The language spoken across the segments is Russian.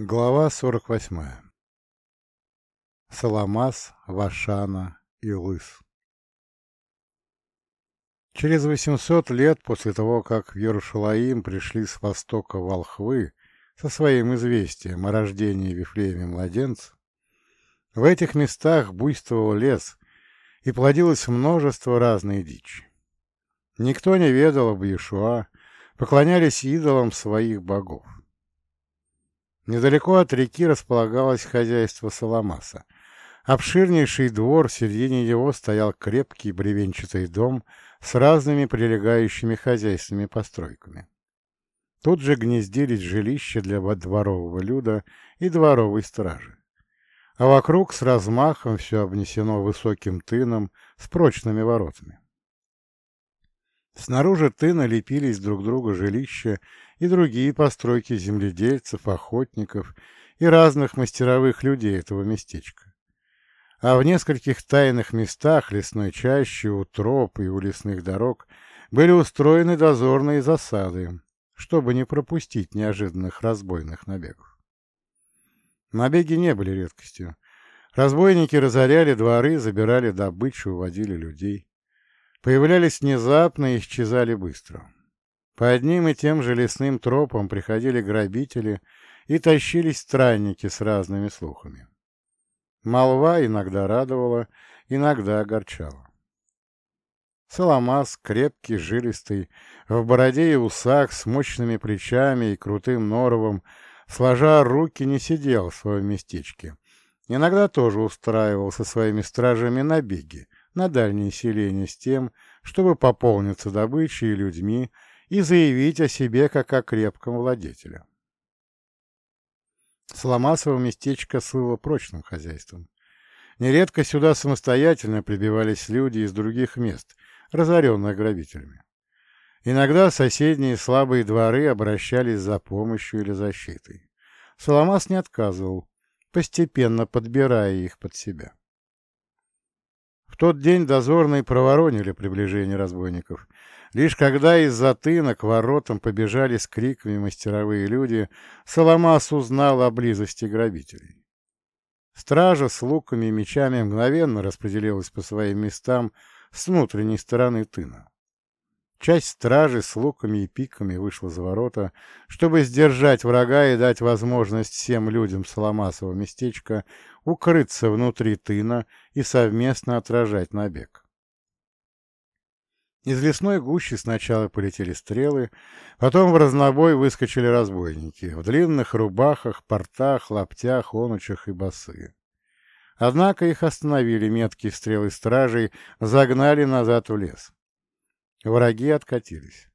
Глава 48. Саламас, Вашана и Лыс Через 800 лет после того, как в Иерушалаим пришли с востока волхвы со своим известием о рождении Вифлееме младенца, в этих местах буйствовал лес и плодилось множество разной дичи. Никто не ведал об Иешуа, поклонялись идолам своих богов. Недалеко от реки располагалось хозяйство Соломаса. Обширнейший двор, в середине его стоял крепкий бревенчатый дом с разными прилегающими хозяйственными постройками. Тут же гнездились жилища для дворового люда и дворовой стражи. А вокруг с размахом все обнесено высоким тыном с прочными воротами. Снаружи тына лепились друг к другу жилища и другие постройки земледельцев, охотников и разных мастеровых людей этого местечка. А в нескольких тайных местах лесной чащи, у троп и у лесных дорог были устроены дозорные засады, чтобы не пропустить неожиданных разбойных набегов. Набеги не были редкостью. Разбойники разоряли дворы, забирали добычу, уводили людей появлялись внезапно и исчезали быстро. По одним и тем же лесным тропам приходили грабители и тащились странники с разными слухами. Молва иногда радовала, иногда огорчала. Соломас, крепкий, жилистый, в бороде и усах, с мощными плечами и крутым норовом, сложа руки, не сидел в своем местечке. Иногда тоже устраивал со своими стражами набеги, на дальние селения с тем, чтобы пополниться добычей и людьми и заявить о себе как о крепком владетеле. Сломасово местечко слыло прочным хозяйством. Нередко сюда самостоятельно прибивались люди из других мест, разоренных грабителями. Иногда соседние слабые дворы обращались за помощью или защитой. Соломас не отказывал, постепенно подбирая их под себя тот день дозорные проворонили приближение разбойников. Лишь когда из-за тына к воротам побежали с криками мастеровые люди, Соломас узнал о близости грабителей. Стража с луками и мечами мгновенно распределилась по своим местам с внутренней стороны тына. Часть стражи с луками и пиками вышла за ворота, чтобы сдержать врага и дать возможность всем людям Соломасова местечка укрыться внутри тына и совместно отражать набег. Из лесной гущи сначала полетели стрелы, потом в разнобой выскочили разбойники в длинных рубахах, портах, лаптях, онучах и басы. Однако их остановили меткие стрелы стражей, загнали назад в лес. Враги откатились.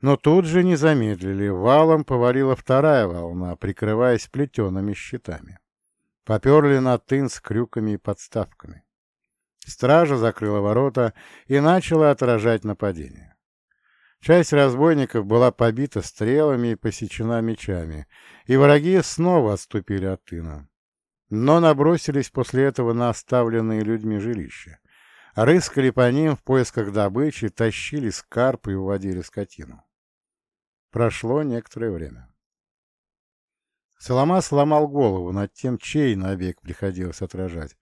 Но тут же не замедлили, валом повалила вторая волна, прикрываясь плетеными щитами. Поперли на тын с крюками и подставками. Стража закрыла ворота и начала отражать нападение. Часть разбойников была побита стрелами и посечена мечами, и враги снова отступили от тына. Но набросились после этого на оставленные людьми жилища. Рыскали по ним в поисках добычи, тащили скарп и уводили скотину. Прошло некоторое время. Солома сломал голову над тем, чей набег приходилось отражать.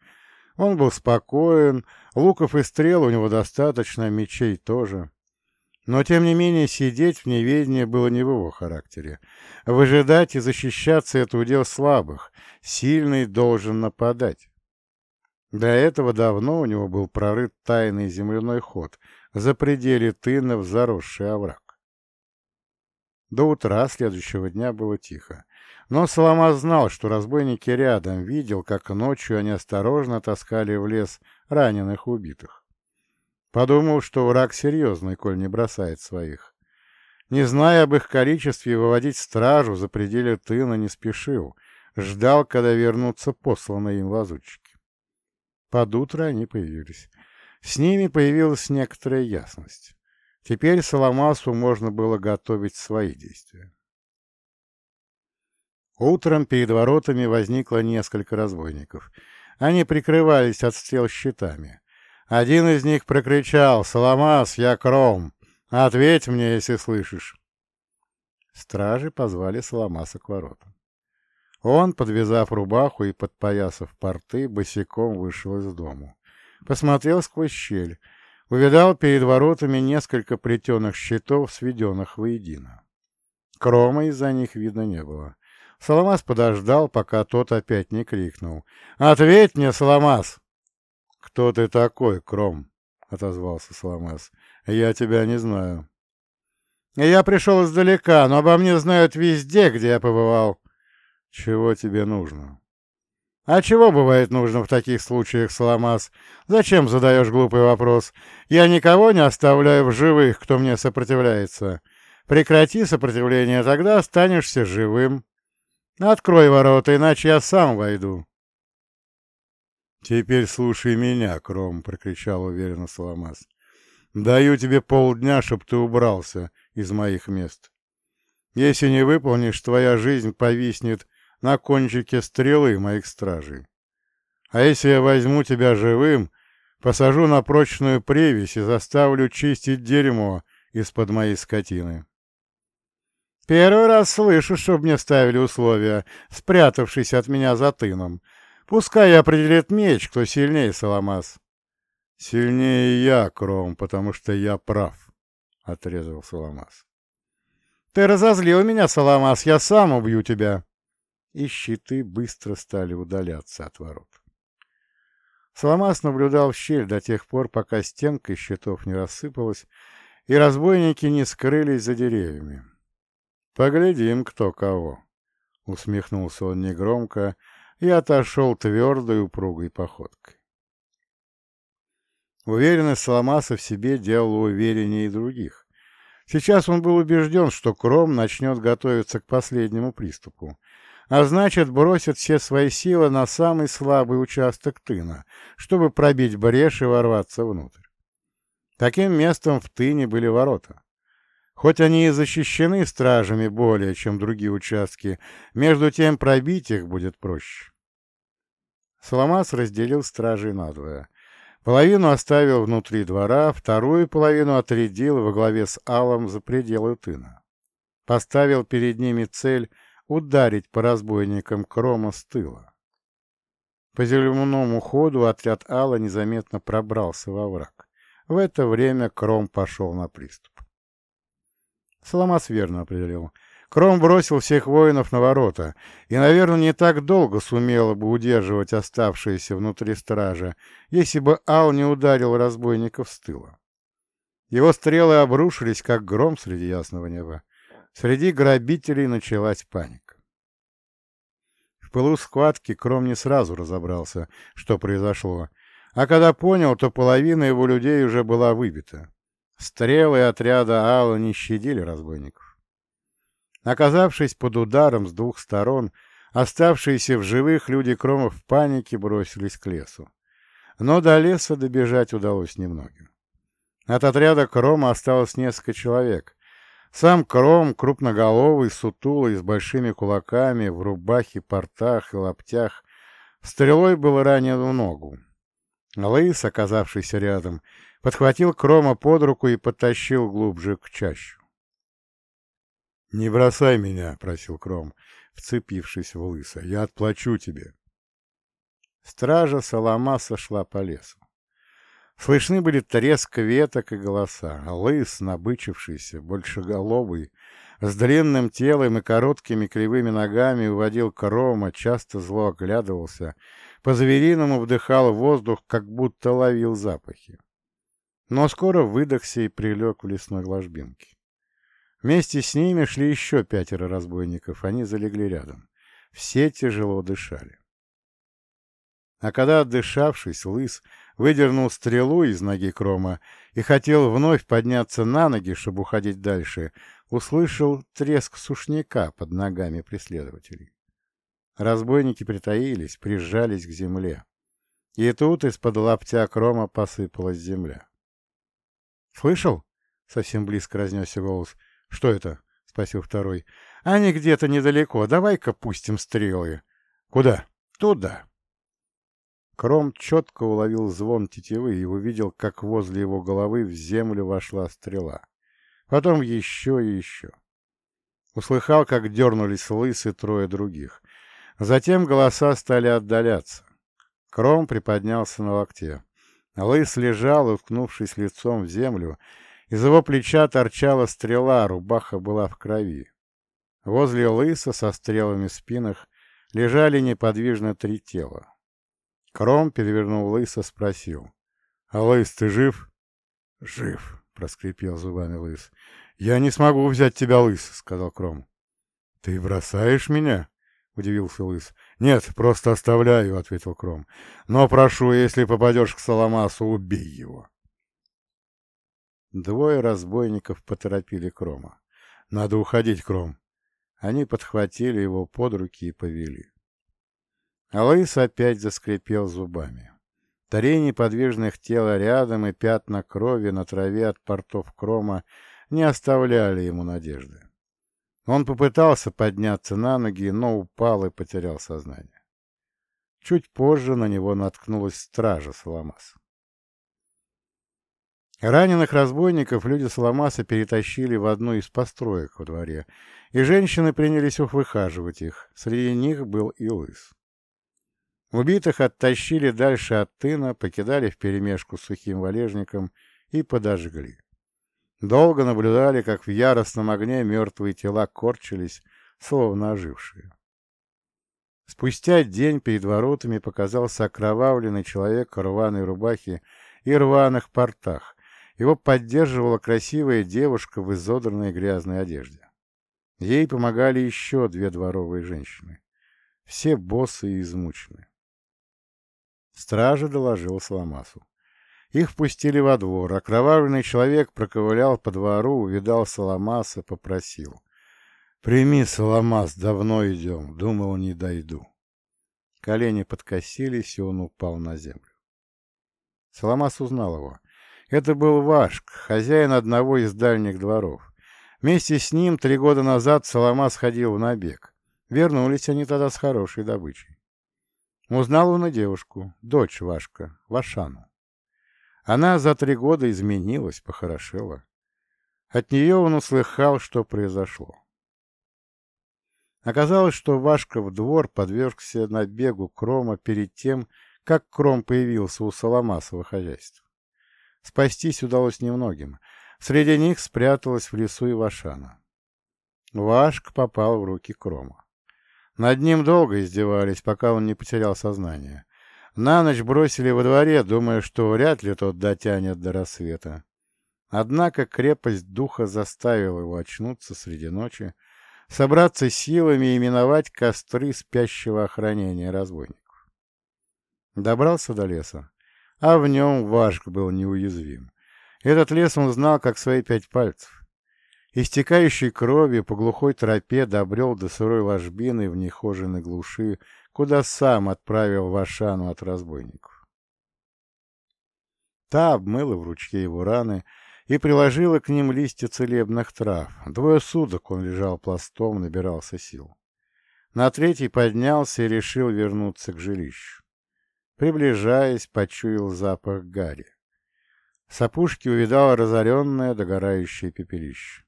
Он был спокоен, луков и стрел у него достаточно, мечей тоже. Но, тем не менее, сидеть в неведении было не в его характере. Выжидать и защищаться — это удел слабых, сильный должен нападать. Для этого давно у него был прорыт тайный земляной ход за пределы тына в заросший овраг. До утра следующего дня было тихо. Но Соломас знал, что разбойники рядом, видел, как ночью они осторожно таскали в лес раненых убитых. Подумал, что враг серьезный, коль не бросает своих. Не зная об их количестве, выводить стражу за пределы тына не спешил, ждал, когда вернутся посланные им лазутчики. Под утро они появились. С ними появилась некоторая ясность. Теперь Соломасу можно было готовить свои действия. Утром перед воротами возникло несколько разбойников. Они прикрывались от стрел щитами. Один из них прокричал «Соломас, я кром! Ответь мне, если слышишь!» Стражи позвали Соломаса к воротам. Он, подвязав рубаху и подпоясав порты, босиком вышел из дому. Посмотрел сквозь щель. Увидал перед воротами несколько плетеных щитов, сведенных воедино. Крома из-за них видно не было. Соломас подождал, пока тот опять не крикнул. «Ответь мне, Соломас!» «Кто ты такой, Кром?» — отозвался Соломас. «Я тебя не знаю». «Я пришел издалека, но обо мне знают везде, где я побывал». «Чего тебе нужно?» «А чего бывает нужно в таких случаях, Соломас? Зачем задаешь глупый вопрос? Я никого не оставляю в живых, кто мне сопротивляется. Прекрати сопротивление, тогда останешься живым». Открой ворота, иначе я сам войду. Теперь слушай меня, Кром, прокричал уверенно Соломас. Даю тебе полдня, чтоб ты убрался из моих мест. Если не выполнишь, твоя жизнь повиснет на кончике стрелы моих стражей. А если я возьму тебя живым, посажу на прочную привязь и заставлю чистить дерьмо из-под моей скотины. Первый раз слышу, чтобы мне ставили условия, спрятавшись от меня за тыном. Пускай определит меч, кто сильнее, Соломас. — Сильнее я, Кром, потому что я прав, — отрезал Соломас. — Ты разозлил меня, Соломас, я сам убью тебя. И щиты быстро стали удаляться от ворот. Соломас наблюдал в щель до тех пор, пока стенка щитов не рассыпалась, и разбойники не скрылись за деревьями. «Поглядим, кто кого», — усмехнулся он негромко и отошел твердой упругой походкой. Уверенность Соломаса в себе делала увереннее и других. Сейчас он был убежден, что Кром начнет готовиться к последнему приступу, а значит, бросит все свои силы на самый слабый участок тына, чтобы пробить брешь и ворваться внутрь. Таким местом в тыне были ворота. Хоть они и защищены стражами более, чем другие участки, между тем пробить их будет проще. Соломас разделил стражей надвое. Половину оставил внутри двора, вторую половину отрядил во главе с Алом за пределы тына. Поставил перед ними цель ударить по разбойникам Крома с тыла. По земному ходу отряд Алла незаметно пробрался во враг. В это время Кром пошел на приступ. Соломас верно определил. Кром бросил всех воинов на ворота, и, наверное, не так долго сумела бы удерживать оставшиеся внутри стража, если бы Ал не ударил разбойников с тыла. Его стрелы обрушились, как гром среди ясного неба. Среди грабителей началась паника. В пылу схватки Кром не сразу разобрался, что произошло, а когда понял, то половина его людей уже была выбита. Стрелы отряда Алла не щадили разбойников. Оказавшись под ударом с двух сторон, оставшиеся в живых люди Кромов в панике бросились к лесу. Но до леса добежать удалось немногим. От отряда Крома осталось несколько человек. Сам Кром, крупноголовый, сутулый, с большими кулаками, в рубахе, портах и лаптях, стрелой был ранен в ногу. Лыс, оказавшийся рядом, подхватил Крома под руку и потащил глубже к чащу. «Не бросай меня», — просил Кром, вцепившись в лысо, — «я отплачу тебе». Стража Соломаса шла по лесу. Слышны были треск веток и голоса, а лыс, набычившийся, большеголовый, с длинным телом и короткими кривыми ногами уводил крома, часто зло оглядывался, по-звериному вдыхал воздух, как будто ловил запахи но скоро выдохся и прилег в лесной ложбинке. Вместе с ними шли еще пятеро разбойников, они залегли рядом. Все тяжело дышали. А когда, отдышавшись, лыс выдернул стрелу из ноги Крома и хотел вновь подняться на ноги, чтобы уходить дальше, услышал треск сушняка под ногами преследователей. Разбойники притаились, прижались к земле. И тут из-под лаптя Крома посыпалась земля. «Слышал?» — совсем близко разнесся голос. «Что это?» — спросил второй. «Они где-то недалеко. Давай-ка пустим стрелы». «Куда?» «Туда». Кром четко уловил звон тетивы и увидел, как возле его головы в землю вошла стрела. Потом еще и еще. Услыхал, как дернулись лысы трое других. Затем голоса стали отдаляться. Кром приподнялся на локте. Лыс лежал, уткнувшись лицом в землю. Из его плеча торчала стрела, рубаха была в крови. Возле лыса со стрелами в спинах лежали неподвижно три тела. Кром перевернул лыса, спросил. — А лыс, ты жив? — Жив, — проскрипел зубами лыс. — Я не смогу взять тебя, лыс, — сказал Кром. — Ты бросаешь меня? — удивился лыс. — Нет, просто оставляю, — ответил Кром. — Но прошу, если попадешь к Соломасу, убей его. Двое разбойников поторопили Крома. — Надо уходить, Кром. Они подхватили его под руки и повели. Алыс опять заскрипел зубами. Три неподвижных тела рядом и пятна крови на траве от портов Крома не оставляли ему надежды. Он попытался подняться на ноги, но упал и потерял сознание. Чуть позже на него наткнулась стража Соломаса. Раненых разбойников люди Соломаса перетащили в одну из построек во дворе, и женщины принялись выхаживать их. Среди них был и лыс. Убитых оттащили дальше от тына, покидали вперемешку с сухим валежником и подожгли. Долго наблюдали, как в яростном огне мертвые тела корчились, словно ожившие. Спустя день перед воротами показался окровавленный человек в рваной рубахе и рваных портах, его поддерживала красивая девушка в изодранной грязной одежде. Ей помогали еще две дворовые женщины. Все боссы и измучены. Стража доложил Соломасу. Их впустили во двор. Окровавленный человек проковылял по двору, увидал Соломаса, попросил. «Прими, Соломас, давно идем. Думал, не дойду». Колени подкосились, и он упал на землю. Соломас узнал его. Это был Вашк, хозяин одного из дальних дворов. Вместе с ним три года назад Солома сходил в набег. Вернулись они тогда с хорошей добычей. Узнал он и девушку, дочь Вашка, Вашану. Она за три года изменилась, похорошела. От нее он услыхал, что произошло. Оказалось, что Вашка в двор подвергся набегу Крома перед тем, как Кром появился у Соломасова хозяйства. Спастись удалось немногим. Среди них спряталась в лесу Ивашана. Вашк попал в руки Крома. Над ним долго издевались, пока он не потерял сознание. На ночь бросили во дворе, думая, что вряд ли тот дотянет до рассвета. Однако крепость духа заставила его очнуться среди ночи, собраться силами и миновать костры спящего охранения разбойников. Добрался до леса а в нем Вашк был неуязвим. Этот лес он знал, как свои пять пальцев. Истекающей кровью по глухой тропе добрел до сырой ложбины в нехоженной глуши, куда сам отправил Вашану от разбойников. Та обмыла в ручье его раны и приложила к ним листья целебных трав. Двое суток он лежал пластом, набирался сил. На третий поднялся и решил вернуться к жилищу. Приближаясь, почуял запах гари. С опушки увидал разоренное догорающее пепелище.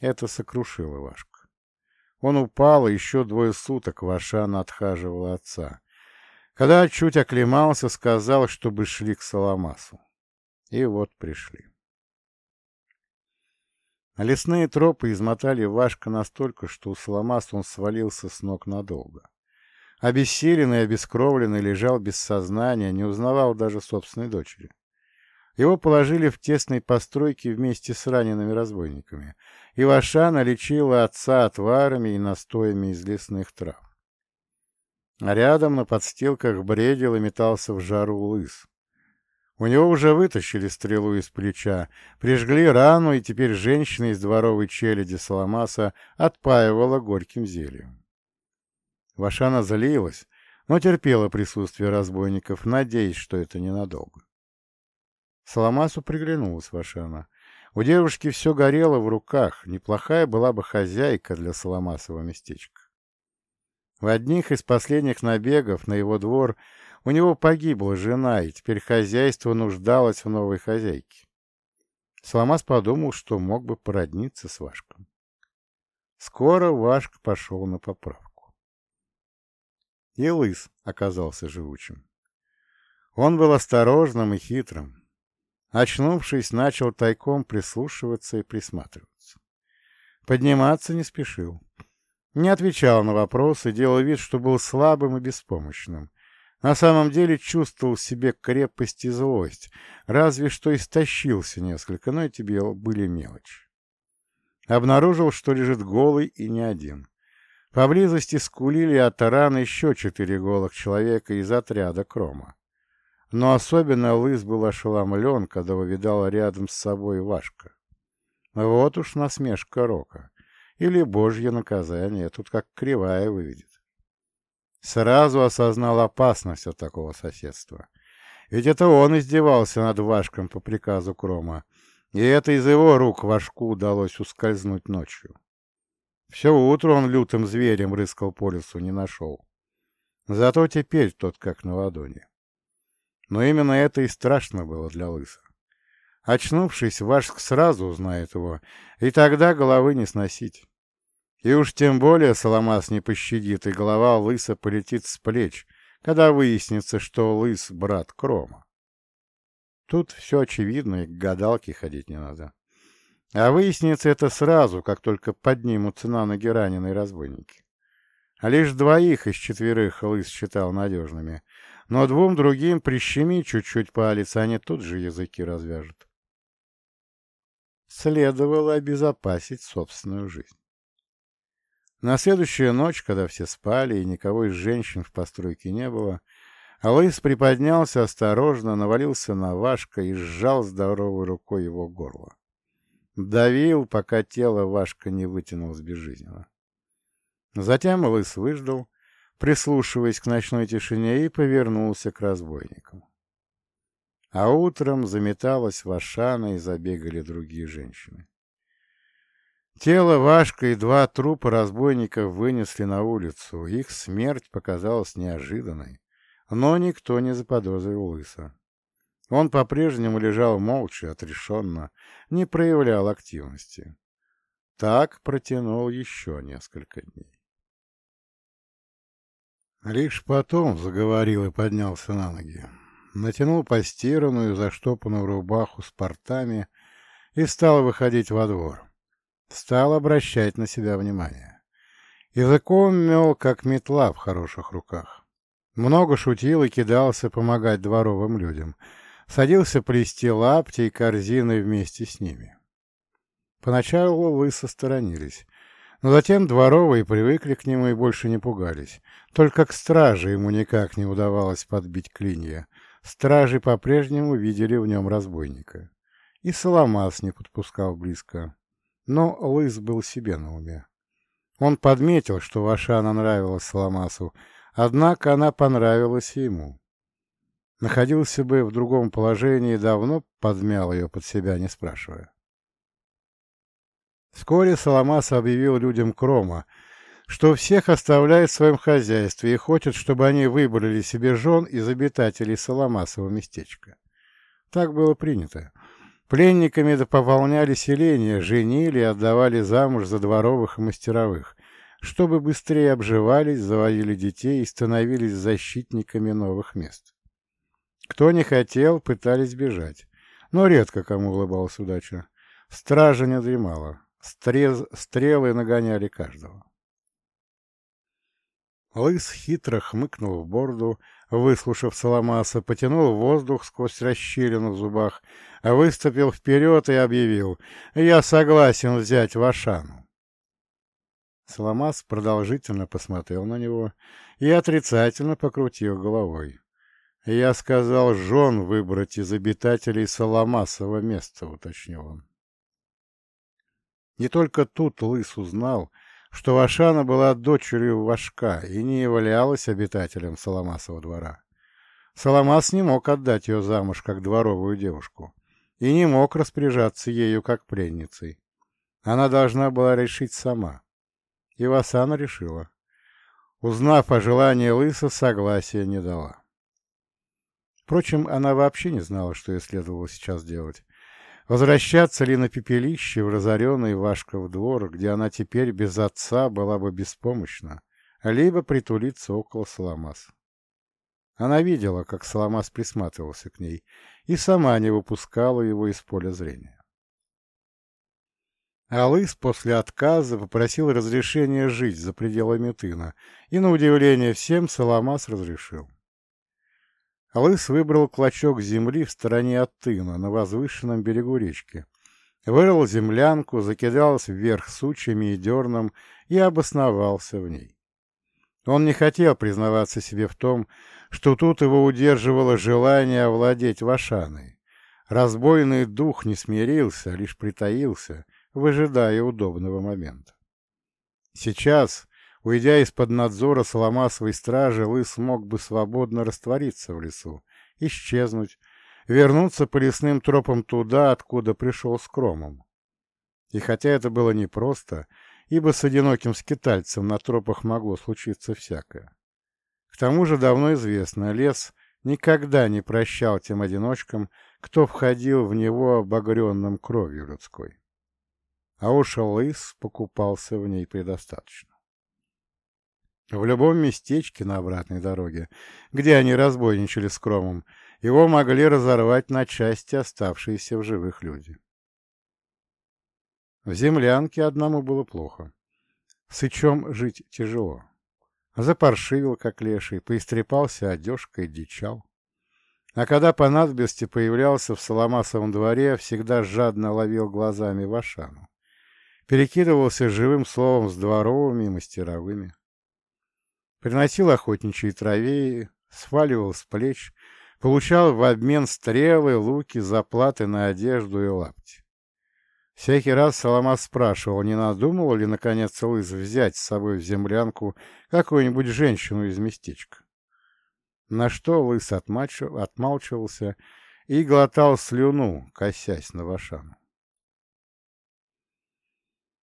Это сокрушило Вашку. Он упал, и еще двое суток Вашан отхаживал отца. Когда чуть оклемался, сказал, чтобы шли к Соломасу. И вот пришли. Лесные тропы измотали Вашка настолько, что у Соломаса он свалился с ног надолго. Обессиленный и обескровленный лежал без сознания, не узнавал даже собственной дочери. Его положили в тесной постройке вместе с ранеными разбойниками. И Вашана лечила отца отварами и настоями из лесных трав. А рядом на подстилках бредил и метался в жару лыс. У него уже вытащили стрелу из плеча, прижгли рану, и теперь женщина из дворовой челяди Соломаса отпаивала горьким зельем. Вашана залилась, но терпела присутствие разбойников, надеясь, что это ненадолго. Соломасу приглянулась Вашана. У девушки все горело в руках, неплохая была бы хозяйка для Соломасова местечка. В одних из последних набегов на его двор у него погибла жена, и теперь хозяйство нуждалось в новой хозяйке. Соломас подумал, что мог бы породниться с Вашком. Скоро Вашк пошел на поправку. И лыс оказался живучим. Он был осторожным и хитрым. Очнувшись, начал тайком прислушиваться и присматриваться. Подниматься не спешил. Не отвечал на вопросы, делал вид, что был слабым и беспомощным. На самом деле чувствовал в себе крепость и злость, разве что истощился несколько, но эти были мелочи. Обнаружил, что лежит голый и не один. Поблизости скулили от ран еще четыре голых человека из отряда Крома. Но особенно Лыс был ошеломлен, когда увидал рядом с собой Вашка. Вот уж насмешка Рока. Или божье наказание, тут как кривая выведет. Сразу осознал опасность от такого соседства. Ведь это он издевался над Вашком по приказу Крома, и это из его рук Вашку удалось ускользнуть ночью. Все утро он лютым зверем рыскал по лесу, не нашел. Зато теперь тот как на ладони. Но именно это и страшно было для Лыса. Очнувшись, Вашк сразу узнает его, и тогда головы не сносить. И уж тем более Соломас не пощадит, и голова Лыса полетит с плеч, когда выяснится, что Лыс — брат Крома. Тут все очевидно, и к гадалке ходить не надо. А выяснится это сразу, как только поднимутся на ноги раненые разбойники. Лишь двоих из четверых Лыс считал надежными, но двум другим прищеми чуть-чуть палец, они тут же языки развяжут. Следовало обезопасить собственную жизнь. На следующую ночь, когда все спали и никого из женщин в постройке не было, Алыс приподнялся осторожно, навалился на Вашка и сжал здоровой рукой его горло. Давил, пока тело Вашка не вытянулось безжизненно. Затем Лыс выждал, прислушиваясь к ночной тишине, и повернулся к разбойникам. А утром заметалась Вашана и забегали другие женщины. Тело Вашка и два трупа разбойников вынесли на улицу. Их смерть показалась неожиданной, но никто не заподозрил Лыса. Он по-прежнему лежал молча, отрешенно, не проявлял активности. Так протянул еще несколько дней. Лишь потом заговорил и поднялся на ноги. Натянул постиранную, заштопанную рубаху с портами и стал выходить во двор стал обращать на себя внимание. Языком мел, как метла в хороших руках. Много шутил и кидался помогать дворовым людям. Садился плести лапти и корзины вместе с ними. Поначалу вы состоронились, затем дворовые привыкли к нему и больше не пугались. Только к страже ему никак не удавалось подбить клинья. Стражи по-прежнему видели в нем разбойника. И Соломас не подпускал близко. Но Лыс был себе на уме. Он подметил, что Вашана нравилась Соломасу, однако она понравилась ему. Находился бы в другом положении, давно подмял ее под себя, не спрашивая. Вскоре Соломас объявил людям Крома, что всех оставляет в своем хозяйстве и хочет, чтобы они выбрали себе жен из обитателей Соломасова местечка. Так было принято. Пленниками пополняли селения, женили и отдавали замуж за дворовых и мастеровых, чтобы быстрее обживались, заводили детей и становились защитниками новых мест. Кто не хотел, пытались бежать, но редко кому улыбалась удача. Стража не дремала, стрез, стрелы нагоняли каждого. Лыс хитро хмыкнул в борду, выслушав Соломаса, потянул воздух сквозь расщелину в зубах, выступил вперед и объявил «Я согласен взять Вашану». Соломас продолжительно посмотрел на него и отрицательно покрутил головой. «Я сказал жен выбрать из обитателей Соломасова места», — уточнил он. Не только тут Лыс узнал, что Вашана была дочерью Вашка и не являлась обитателем Соломасова двора. Соломас не мог отдать ее замуж как дворовую девушку и не мог распоряжаться ею как пленницей. Она должна была решить сама. И Васана решила. Узнав о желании Лыса, согласия не дала. Впрочем, она вообще не знала, что ей следовало сейчас делать. Возвращаться ли на пепелище в разоренный Вашков двор, где она теперь без отца была бы беспомощна, либо притулиться около Соломас. Она видела, как Соломас присматривался к ней, и сама не выпускала его из поля зрения. Алыс после отказа попросил разрешения жить за пределами тына, и, на удивление всем, Соломас разрешил. Алыс выбрал клочок земли в стороне от тына, на возвышенном берегу речки. Вырыл землянку, закидался вверх сучьями и дерном и обосновался в ней. Он не хотел признаваться себе в том, что тут его удерживало желание овладеть Вашаной. Разбойный дух не смирился, а лишь притаился, выжидая удобного момента. Сейчас, уйдя из-под надзора Соломасовой стражи, Лыс мог бы свободно раствориться в лесу, исчезнуть, вернуться по лесным тропам туда, откуда пришел с Кромом. И хотя это было непросто, ибо с одиноким скитальцем на тропах могло случиться всякое. К тому же давно известно, лес никогда не прощал тем одиночкам, кто входил в него обогренным кровью людской. А уж лыс покупался в ней предостаточно. В любом местечке на обратной дороге, где они разбойничали с Кромом, его могли разорвать на части оставшиеся в живых люди. В землянке одному было плохо. Сычом жить тяжело. Запаршивил, как леший, поистрепался одежкой, дичал. А когда по надобности появлялся в Соломасовом дворе, всегда жадно ловил глазами Вашану. Перекидывался живым словом с дворовыми и мастеровыми. Приносил охотничьи траве, сваливал с плеч, получал в обмен стрелы, луки, заплаты на одежду и лапти. Всякий раз Соломас спрашивал, не надумал ли, наконец, Лыз взять с собой в землянку какую-нибудь женщину из местечка. На что Лыс отмалчивался и глотал слюну, косясь на Вашану.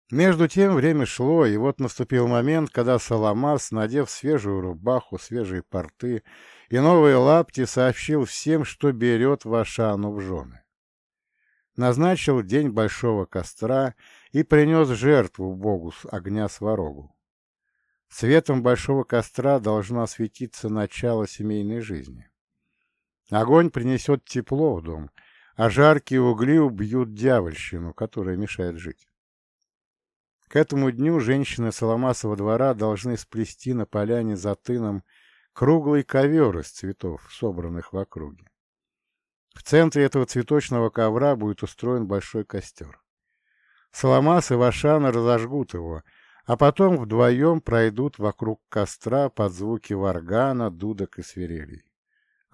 Между тем время шло, и вот наступил момент, когда Соломас, надев свежую рубаху, свежие порты и новые лапти, сообщил всем, что берет Вашану в жены назначил день большого костра и принес жертву Богу с огня сварогу. Светом большого костра должно осветиться начало семейной жизни. Огонь принесет тепло в дом, а жаркие угли убьют дьявольщину, которая мешает жить. К этому дню женщины Соломасова двора должны сплести на поляне за тыном круглый ковер из цветов, собранных в округе. В центре этого цветочного ковра будет устроен большой костер. Соломас и Вашана разожгут его, а потом вдвоем пройдут вокруг костра под звуки варгана, дудок и свирелей.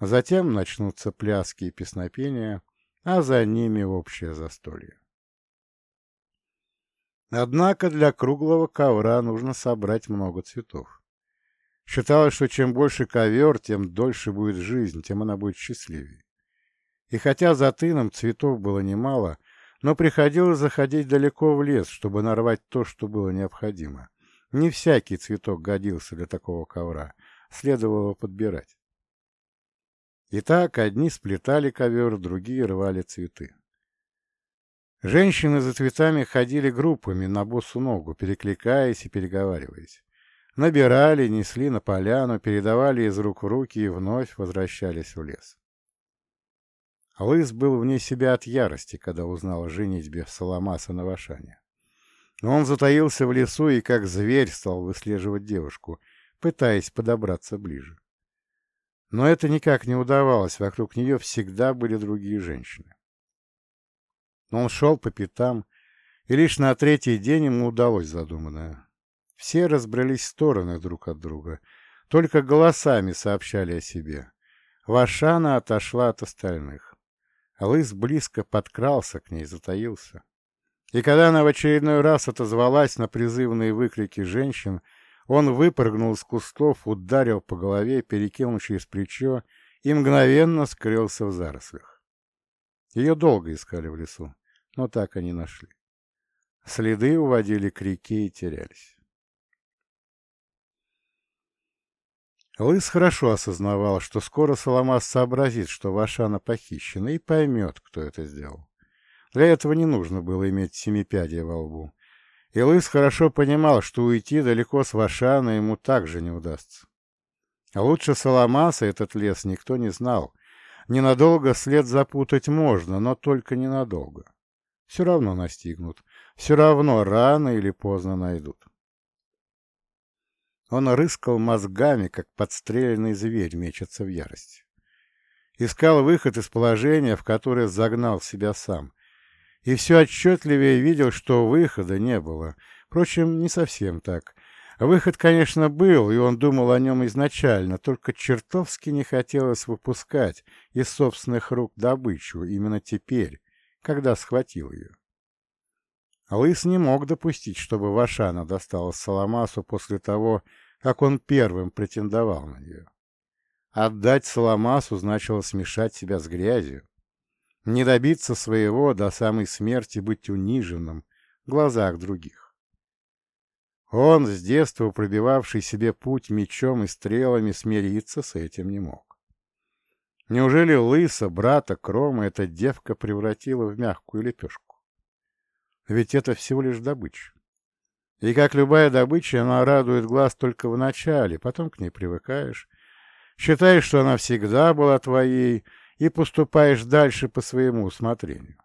Затем начнутся пляски и песнопения, а за ними общее застолье. Однако для круглого ковра нужно собрать много цветов. Считалось, что чем больше ковер, тем дольше будет жизнь, тем она будет счастливее. И хотя за тыном цветов было немало, но приходилось заходить далеко в лес, чтобы нарвать то, что было необходимо. Не всякий цветок годился для такого ковра, следовало подбирать. Итак, одни сплетали ковер, другие рвали цветы. Женщины за цветами ходили группами на босу ногу, перекликаясь и переговариваясь. Набирали, несли на поляну, передавали из рук в руки и вновь возвращались в лес. Лыс был вне себя от ярости, когда узнал о женитьбе Соломаса на Вашане. Но он затаился в лесу и, как зверь, стал выслеживать девушку, пытаясь подобраться ближе. Но это никак не удавалось, вокруг нее всегда были другие женщины. Но он шел по пятам, и лишь на третий день ему удалось задуманное. Все разбрались в стороны друг от друга, только голосами сообщали о себе. Вашана отошла от остальных. Лыс близко подкрался к ней, затаился. И когда она в очередной раз отозвалась на призывные выкрики женщин, он выпрыгнул из кустов, ударил по голове, перекинул через плечо и мгновенно скрылся в зарослях. Ее долго искали в лесу, но так и не нашли. Следы уводили к реке и терялись. Лыс хорошо осознавал, что скоро Соломас сообразит, что Вашана похищена, и поймет, кто это сделал. Для этого не нужно было иметь семипядей во лбу. И Лыс хорошо понимал, что уйти далеко с Вашана ему также не удастся. А лучше Саламаса этот лес никто не знал. Ненадолго след запутать можно, но только ненадолго. Все равно настигнут, все равно рано или поздно найдут. Он рыскал мозгами, как подстреленный зверь мечется в ярости. Искал выход из положения, в которое загнал себя сам, и все отчетливее видел, что выхода не было. Впрочем, не совсем так. Выход, конечно, был, и он думал о нем изначально, только чертовски не хотелось выпускать из собственных рук добычу именно теперь, когда схватил ее. Лыс не мог допустить, чтобы Вашана досталась Саламасу после того, как он первым претендовал на нее. Отдать Саламасу значило смешать себя с грязью не добиться своего до самой смерти быть униженным в глазах других. Он, с детства пробивавший себе путь мечом и стрелами, смириться с этим не мог. Неужели лыса, брата Крома, эта девка превратила в мягкую лепешку? Ведь это всего лишь добыча. И как любая добыча, она радует глаз только в начале, потом к ней привыкаешь, считаешь, что она всегда была твоей, и поступаешь дальше по своему усмотрению.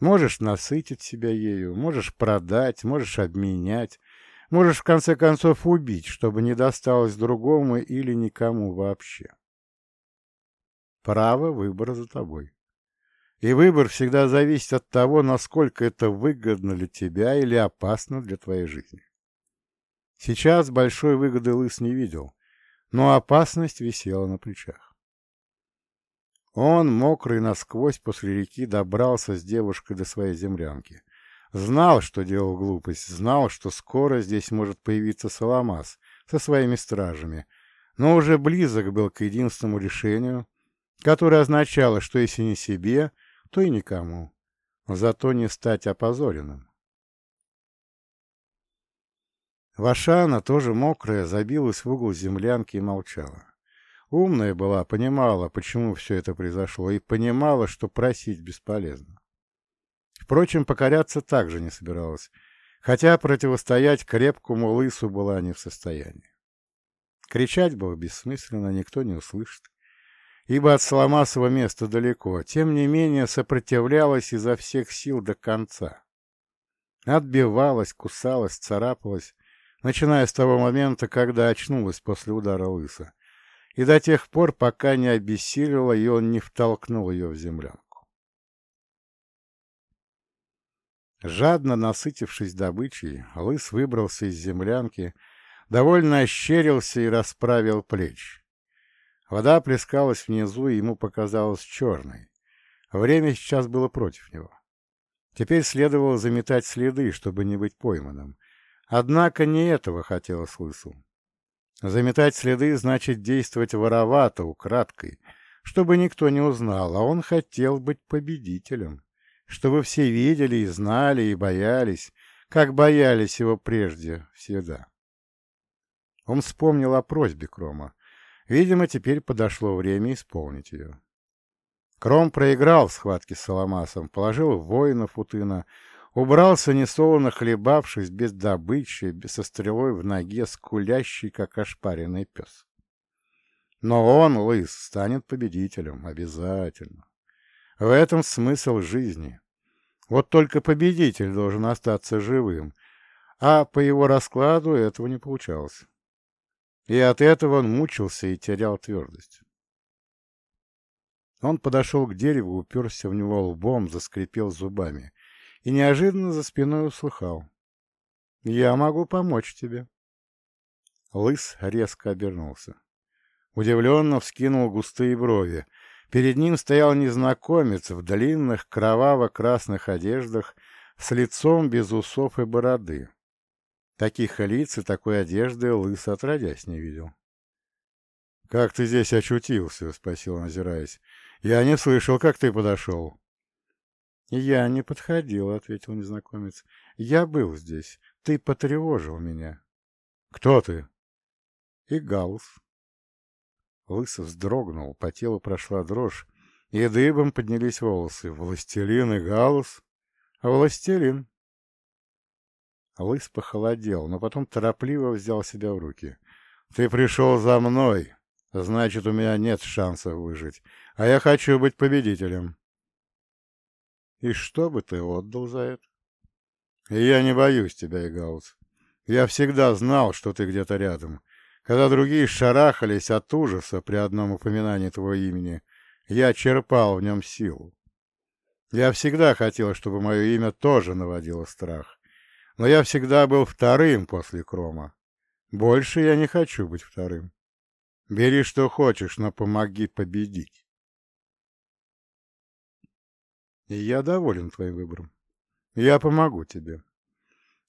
Можешь насытить себя ею, можешь продать, можешь обменять, можешь в конце концов убить, чтобы не досталось другому или никому вообще. Право выбора за тобой. И выбор всегда зависит от того, насколько это выгодно для тебя или опасно для твоей жизни. Сейчас большой выгоды Лыс не видел, но опасность висела на плечах. Он, мокрый насквозь после реки, добрался с девушкой до своей землянки. Знал, что делал глупость, знал, что скоро здесь может появиться Саламас со своими стражами, но уже близок был к единственному решению, которое означало, что если не себе, то и никому, зато не стать опозоренным. Вашана, тоже мокрая, забилась в угол землянки и молчала. Умная была, понимала, почему все это произошло, и понимала, что просить бесполезно. Впрочем, покоряться также не собиралась, хотя противостоять крепкому лысу была не в состоянии. Кричать было бессмысленно, никто не услышит, ибо от Соломасова места далеко, тем не менее сопротивлялась изо всех сил до конца. Отбивалась, кусалась, царапалась, начиная с того момента, когда очнулась после удара лыса, и до тех пор, пока не обессилила, и он не втолкнул ее в землянку. Жадно насытившись добычей, лыс выбрался из землянки, довольно ощерился и расправил плечи. Вода плескалась внизу, и ему показалось черной. Время сейчас было против него. Теперь следовало заметать следы, чтобы не быть пойманным. Однако не этого хотелось лысу. Заметать следы значит действовать воровато, украдкой, чтобы никто не узнал, а он хотел быть победителем, чтобы все видели и знали и боялись, как боялись его прежде всегда. Он вспомнил о просьбе Крома. Видимо, теперь подошло время исполнить ее. Кром проиграл в схватке с Соломасом, положил воинов у тына, Убрался, несолоно хлебавшись, без добычи, со стрелой в ноге, скулящий, как ошпаренный пес. Но он, лыс, станет победителем, обязательно. В этом смысл жизни. Вот только победитель должен остаться живым, а по его раскладу этого не получалось. И от этого он мучился и терял твердость. Он подошел к дереву, уперся в него лбом, заскрипел зубами и неожиданно за спиной услыхал. «Я могу помочь тебе». Лыс резко обернулся. Удивленно вскинул густые брови. Перед ним стоял незнакомец в длинных кроваво-красных одеждах с лицом без усов и бороды. Таких лиц и такой одежды Лыс отродясь не видел. — Как ты здесь очутился? — спросил он, озираясь. — Я не слышал, как ты подошел. «Я не подходил», — ответил незнакомец. «Я был здесь. Ты потревожил меня». «Кто ты?» «И Гаус». Вздрогнул, по телу прошла дрожь, и дыбом поднялись волосы. «Властелин и Гаус?» «Властелин», Лыс похолодел, но потом торопливо взял себя в руки. «Ты пришел за мной, значит, у меня нет шансов выжить, а я хочу быть победителем». «И что бы ты отдал за это?» «Я не боюсь тебя, Игаус. Я всегда знал, что ты где-то рядом. Когда другие шарахались от ужаса при одном упоминании твоего имени, я черпал в нем силу. Я всегда хотел, чтобы мое имя тоже наводило страх. Но я всегда был вторым после Крома. Больше я не хочу быть вторым. Бери, что хочешь, но помоги победить. И я доволен твоим выбором. Я помогу тебе.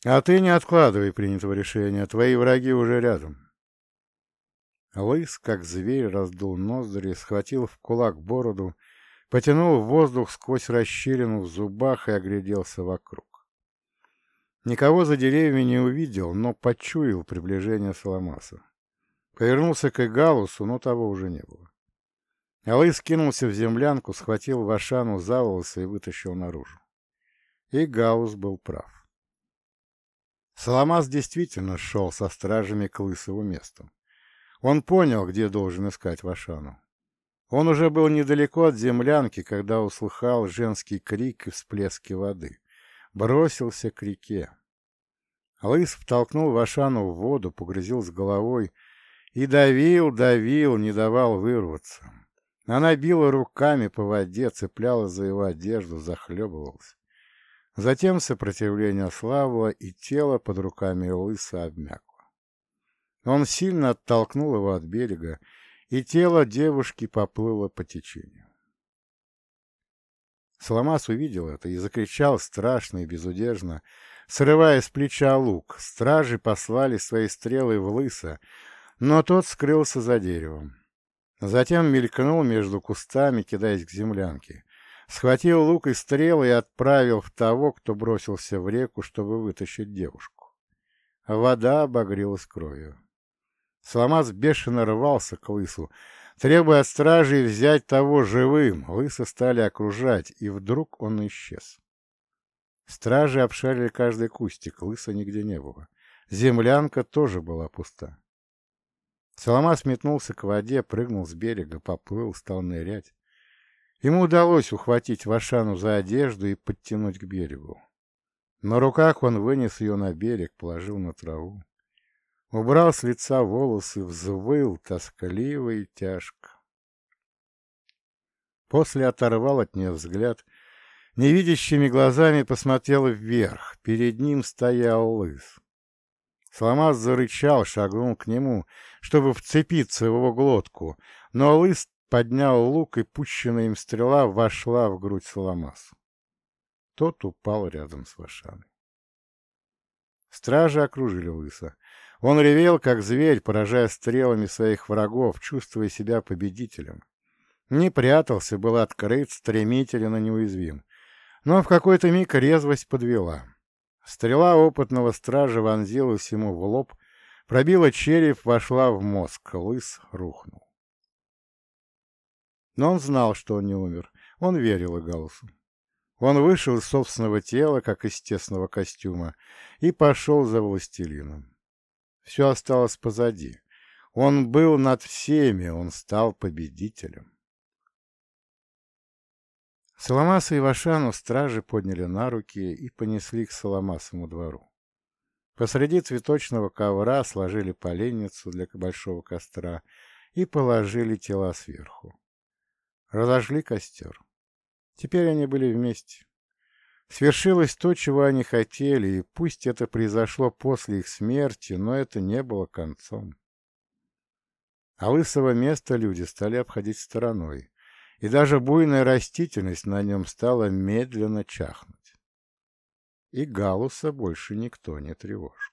А ты не откладывай принятого решения, твои враги уже рядом. Лыс, как зверь, раздул ноздри, схватил в кулак бороду, потянул воздух сквозь расщелину в зубах и огляделся вокруг. Никого за деревьями не увидел, но почуял приближение Соломаса. Повернулся к Игалусу, но того уже не было. Алыс кинулся в землянку, схватил Вашану за волосы и вытащил наружу. И Гаус был прав. Соломас действительно шел со стражами к лысову месту. Он понял, где должен искать Вашану. Он уже был недалеко от землянки, когда услыхал женский крик и всплески воды. Бросился к реке. Лыс втолкнул Вашану в воду, погрузил с головой и давил, давил, не давал вырваться. Она била руками по воде, цеплялась за его одежду, захлебывалась. Затем сопротивление ослабло, и тело под руками лыса обмякло. Он сильно оттолкнул его от берега, и тело девушки поплыло по течению. Соломас увидел это и закричал страшно и безудержно, срывая с плеча лук. Стражи послали свои стрелы в лыса, но тот скрылся за деревом. Затем мелькнул между кустами, кидаясь к землянке. Схватил лук и стрелы и отправил в того, кто бросился в реку, чтобы вытащить девушку. Вода обогрелась кровью. Соломас бешено рвался к лысу, требуя от стражей взять того живым. Лыса стали окружать, и вдруг он исчез. Стражи обшарили каждый кустик, лыса нигде не было. Землянка тоже была пуста. Соломас метнулся к воде, прыгнул с берега, поплыл, стал нырять. Ему удалось ухватить Вашану за одежду и подтянуть к берегу. На руках он вынес ее на берег, положил на траву. Убрал с лица волосы, взвыл тоскливо и тяжко. После оторвал от нее взгляд, невидящими глазами посмотрел вверх. Перед ним стоял лыс. Сломас зарычал, шагнул к нему, чтобы вцепиться в его глотку, но лыс поднял лук, и пущенная им стрела вошла в грудь Соломасу. Тот упал рядом с Вашаной. Стражи окружили лыса. Он ревел, как зверь, поражая стрелами своих врагов, чувствуя себя победителем. Не прятался, был открыт, стремителен и неуязвим. Но в какой-то миг резвость подвела. Стрела опытного стража вонзилась ему в лоб, пробила череп, вошла в мозг, лыс рухнул. Но он знал, что он не умер. Он верил Игалусу. Он вышел из собственного тела, как из тесного костюма, и пошел за властелином. Все осталось позади. Он был над всеми, он стал победителем. Соломаса и Вашану стражи подняли на руки и понесли к Соломасовому двору. Посреди цветочного ковра сложили поленницу для большого костра и положили тела сверху. Разожгли костер. Теперь они были вместе. Свершилось то, чего они хотели, и пусть это произошло после их смерти, но это не было концом. А лысого места люди стали обходить стороной, и даже буйная растительность на нем стала медленно чахнуть. И Галуса больше никто не тревожил.